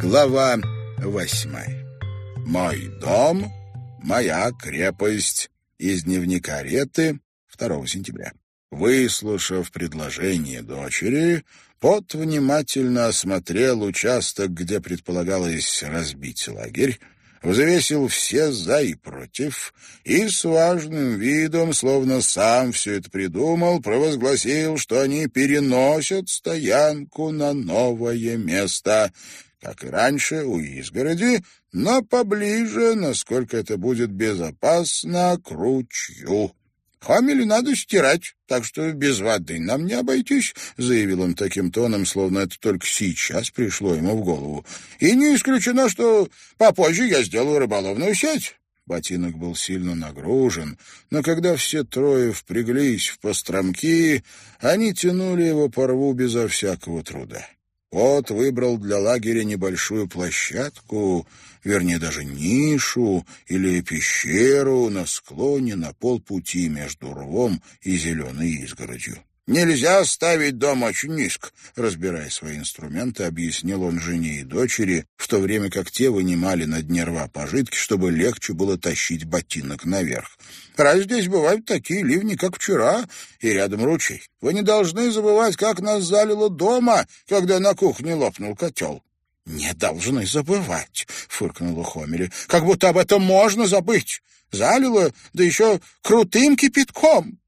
Глава восьмая. «Мой дом, моя крепость» из дневника Реты 2 сентября. Выслушав предложение дочери, Пот внимательно осмотрел участок, где предполагалось разбить лагерь, взвесил все «за» и «против» и с важным видом, словно сам все это придумал, провозгласил, что они переносят стоянку на новое место, как и раньше, у изгороди, но поближе, насколько это будет безопасно, к ручью. «Хамели надо стирать, так что без воды нам не обойтись», — заявил он таким тоном, словно это только сейчас пришло ему в голову. «И не исключено, что попозже я сделаю рыболовную сеть». Ботинок был сильно нагружен, но когда все трое впряглись в постромки, они тянули его по рву безо всякого труда. Кот выбрал для лагеря небольшую площадку, вернее, даже нишу или пещеру на склоне на полпути между рвом и зеленой изгородью. Нельзя ставить дом очень низко, разбирая свои инструменты, объяснил он жене и дочери, в то время как те вынимали на дне рва пожитки, чтобы легче было тащить ботинок наверх. Раз здесь бывают такие ливни, как вчера, и рядом ручей. Вы не должны забывать, как нас залило дома, когда на кухне лопнул котел. «Не должны забывать», — фыркнула Хомели, — «как будто об этом можно забыть. Залило, да еще крутым кипятком».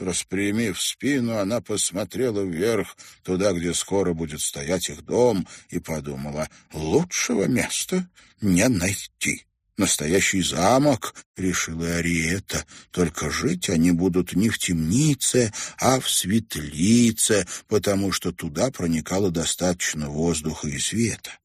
Распрямив спину, она посмотрела вверх, туда, где скоро будет стоять их дом, и подумала, лучшего места не найти. Настоящий замок, решила Ариэта, только жить они будут не в темнице, а в светлице, потому что туда проникало достаточно воздуха и света.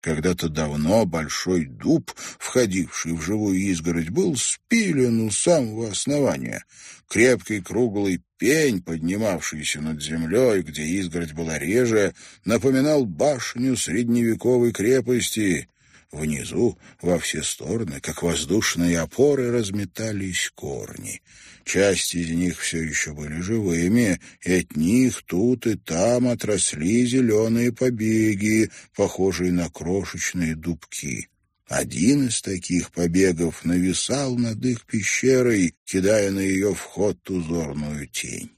Когда-то давно большой дуб, входивший в живую изгородь, был спилен у самого основания. Крепкий круглый пень, поднимавшийся над землей, где изгородь была реже, напоминал башню средневековой крепости. Внизу во все стороны, как воздушные опоры, разметались корни. Часть из них все еще были живыми, и от них тут и там отросли зеленые побеги, похожие на крошечные дубки. Один из таких побегов нависал над их пещерой, кидая на ее вход узорную тень.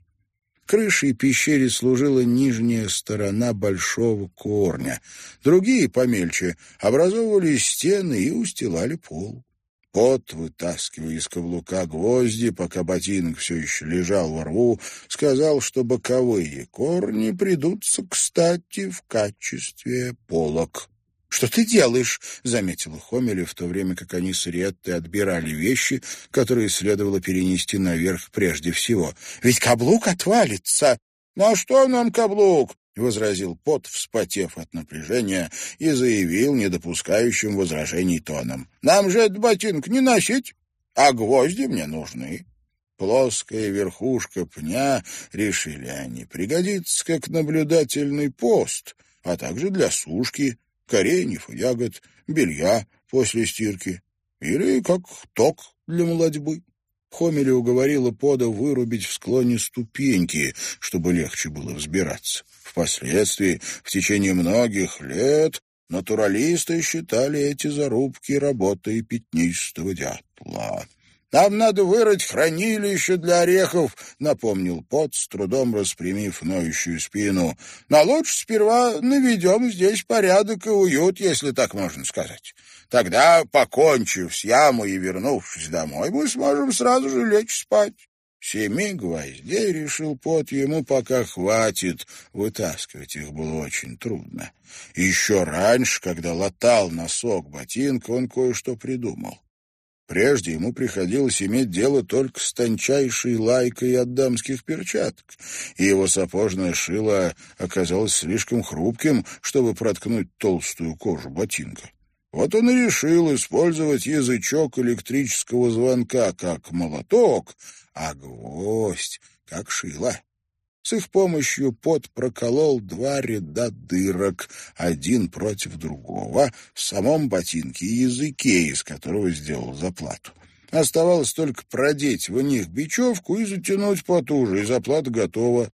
Крышей пещере служила нижняя сторона большого корня. Другие, помельче, образовывали стены и устилали пол. Пот, вытаскивая из каблука гвозди, пока ботинок все еще лежал во рву, сказал, что боковые корни придутся кстати в качестве полок. «Что ты делаешь?» — заметила Хомели, в то время как они с Риеттой отбирали вещи, которые следовало перенести наверх прежде всего. «Ведь каблук отвалится!» «На что нам каблук?» — возразил Пот, вспотев от напряжения, и заявил недопускающим возражений тоном. «Нам же этот ботинок не носить, а гвозди мне нужны». Плоская верхушка пня, решили они, пригодится как наблюдательный пост, а также для сушки кореньев ягод, белья после стирки или как ток для молодьбы. Хомели уговорила Пода вырубить в склоне ступеньки, чтобы легче было взбираться. Впоследствии, в течение многих лет, натуралисты считали эти зарубки работой пятнистого дятла. «Нам надо вырыть хранилище для орехов», — напомнил Пот, с трудом распрямив ноющую спину. «Но лучше сперва наведем здесь порядок и уют, если так можно сказать. Тогда, покончив с ямой и вернувшись домой, мы сможем сразу же лечь спать». Семи гвоздей, решил Пот, ему пока хватит. Вытаскивать их было очень трудно. Еще раньше, когда латал носок ботинка, он кое-что придумал. Прежде ему приходилось иметь дело только с тончайшей лайкой от дамских перчаток, и его сапожное шило оказалось слишком хрупким, чтобы проткнуть толстую кожу ботинка. Вот он и решил использовать язычок электрического звонка как молоток, а гвоздь как шило. С их помощью пот проколол два ряда дырок, один против другого, в самом ботинке и языке, из которого сделал заплату. Оставалось только продеть в них бечевку и затянуть потуже, и заплата готова.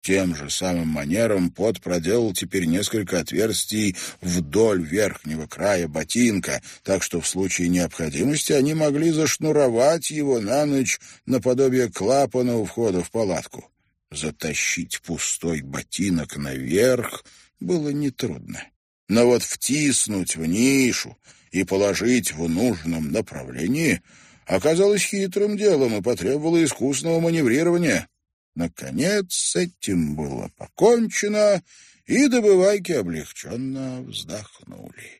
Тем же самым манером пот проделал теперь несколько отверстий вдоль верхнего края ботинка, так что в случае необходимости они могли зашнуровать его на ночь наподобие клапана у входа в палатку. Затащить пустой ботинок наверх было нетрудно. Но вот втиснуть в нишу и положить в нужном направлении оказалось хитрым делом и потребовало искусного маневрирования. Наконец с этим было покончено, и добывайки облегченно вздохнули.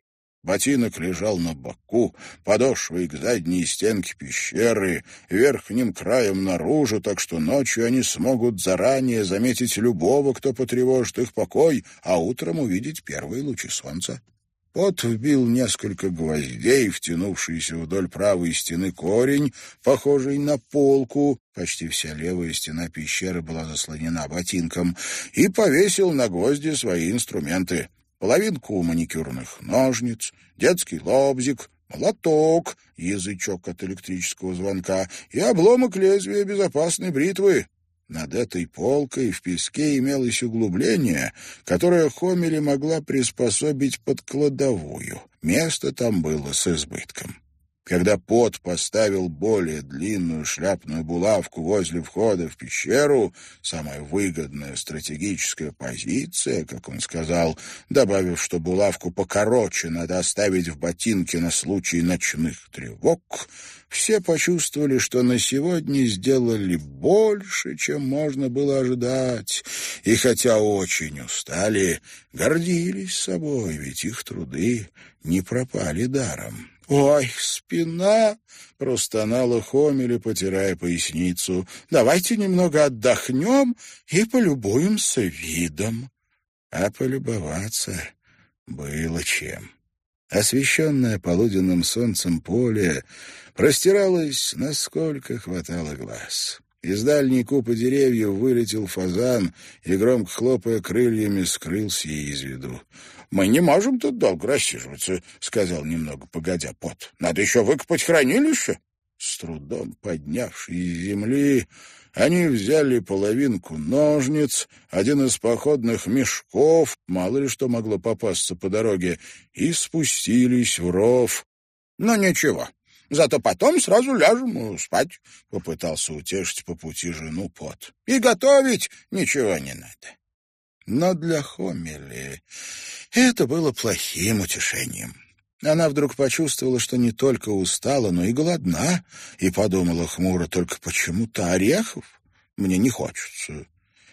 Ботинок лежал на боку, подошвой к задней стенке пещеры, верхним краем наружу, так что ночью они смогут заранее заметить любого, кто потревожит их покой, а утром увидеть первые лучи солнца. Пот вбил несколько гвоздей, втянувшийся вдоль правой стены корень, похожий на полку, почти вся левая стена пещеры была заслонена ботинком, и повесил на гвозди свои инструменты. Половинку маникюрных ножниц, детский лобзик, молоток, язычок от электрического звонка и обломок лезвия безопасной бритвы. Над этой полкой в песке имелось углубление, которое Хомели могла приспособить под кладовую. Место там было с избытком. Когда Пот поставил более длинную шляпную булавку возле входа в пещеру, самая выгодная стратегическая позиция, как он сказал, добавив, что булавку покороче надо оставить в ботинке на случай ночных тревог, все почувствовали, что на сегодня сделали больше, чем можно было ожидать, и хотя очень устали, гордились собой, ведь их труды не пропали даром. «Ой, спина!» — простонала Хомели, потирая поясницу. «Давайте немного отдохнем и полюбуемся видом». А полюбоваться было чем. Освещенное полуденным солнцем поле простиралось, насколько хватало глаз. Из дальней купы деревьев вылетел фазан и, громко хлопая крыльями, скрылся из виду. «Мы не можем тут долго рассиживаться», — сказал немного погодя пот. «Надо еще выкопать хранилище». С трудом поднявшись из земли, они взяли половинку ножниц, один из походных мешков, мало ли что могло попасться по дороге, и спустились в ров. «Но ничего, зато потом сразу ляжем спать», — попытался утешить по пути жену пот. «И готовить ничего не надо». Но для Хомели это было плохим утешением. Она вдруг почувствовала, что не только устала, но и голодна, и подумала хмуро, только почему-то орехов мне не хочется.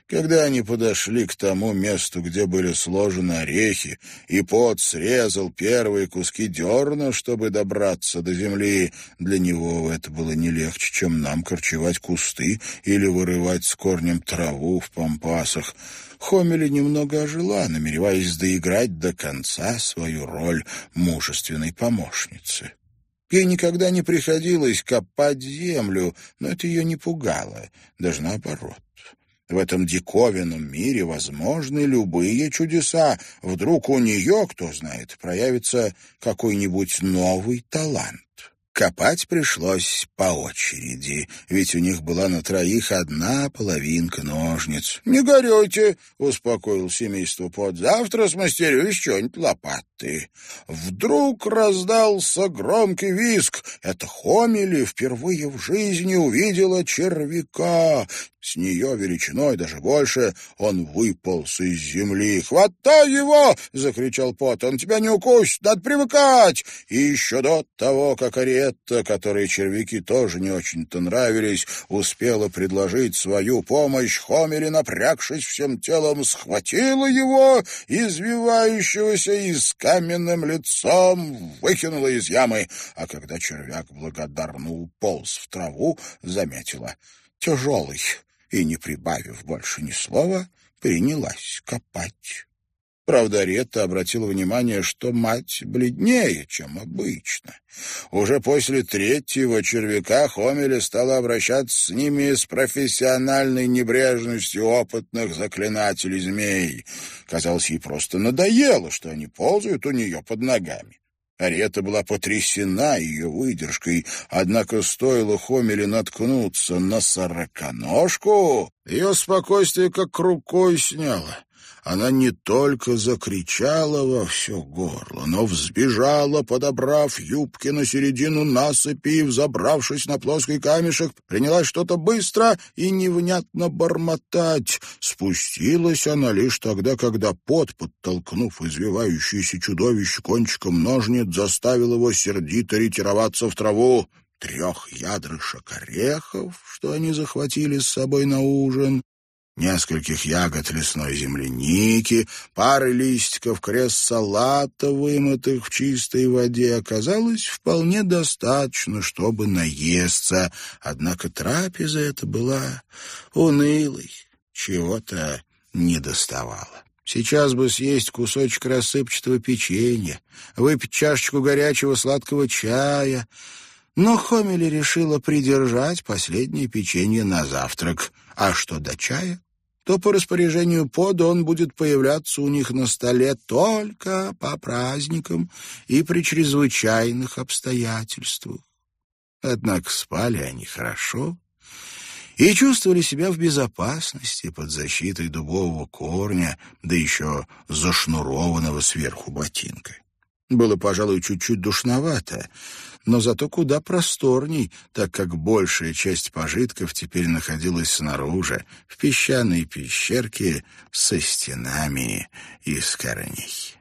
Когда они подошли к тому месту, где были сложены орехи, и пот срезал первые куски дерна, чтобы добраться до земли, для него это было не легче, чем нам корчевать кусты или вырывать с корнем траву в пампасах. Хомели немного ожила, намереваясь доиграть до конца свою роль мужественной помощницы. Ей никогда не приходилось копать землю, но это ее не пугало, даже наоборот. В этом диковинном мире возможны любые чудеса. Вдруг у нее, кто знает, проявится какой-нибудь новый талант. Копать пришлось по очереди, ведь у них была на троих одна половинка ножниц. «Не горюйте», — успокоил семейство под, — «завтра смастерю что-нибудь лопаты». Вдруг раздался громкий визг. Это Хомели впервые в жизни увидела червяка. С нее величиной, даже больше, он выполз из земли. «Хватай его!» — закричал Пот. «Он тебя не укусит, надо привыкать!» И еще до того, как Ариетта, которой червяки тоже не очень-то нравились, успела предложить свою помощь, Хомели, напрягшись всем телом, схватила его, извивающегося и с каменным лицом выкинула из ямы. А когда червяк благодарно уполз в траву, заметила — тяжелый и, не прибавив больше ни слова, принялась копать. Правда, Ретта обратила внимание, что мать бледнее, чем обычно. Уже после третьего червяка Хомеля стала обращаться с ними с профессиональной небрежностью опытных заклинателей змей. Казалось, ей просто надоело, что они ползают у нее под ногами. Арета была потрясена ее выдержкой, однако стоило Хомеле наткнуться на сороконожку, ее спокойствие как рукой сняло. Она не только закричала во все горло, но взбежала, подобрав юбки на середину насыпи и, взобравшись на плоский камешек, принялась что-то быстро и невнятно бормотать. Спустилась она лишь тогда, когда пот, подтолкнув извивающееся чудовище кончиком ножниц, заставил его сердито ретироваться в траву трех ядрышек орехов, что они захватили с собой на ужин, нескольких ягод лесной земляники, пары листиков крест-салата, вымытых в чистой воде, оказалось вполне достаточно, чтобы наесться. Однако трапеза эта была унылой, чего-то не доставало. Сейчас бы съесть кусочек рассыпчатого печенья, выпить чашечку горячего сладкого чая. Но Хомели решила придержать последнее печенье на завтрак. А что до чая? То по распоряжению пода он будет появляться у них на столе только по праздникам и при чрезвычайных обстоятельствах. Однако спали они хорошо и чувствовали себя в безопасности под защитой дубового корня, да еще зашнурованного сверху ботинкой. Было, пожалуй, чуть-чуть душновато, но зато куда просторней, так как большая часть пожитков теперь находилась снаружи, в песчаной пещерке со стенами из корней.